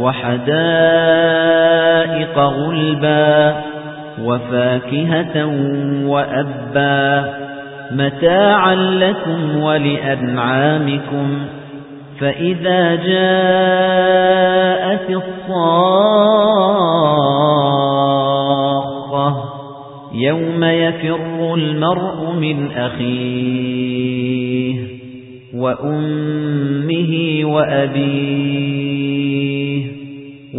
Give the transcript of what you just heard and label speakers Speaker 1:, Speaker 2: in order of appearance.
Speaker 1: وحدائق غلبا وفاكهة وأبا متاعا لكم ولأنعامكم فإذا جاءت الصاخة يوم يفر المرء من أخيه وأمه وأبيه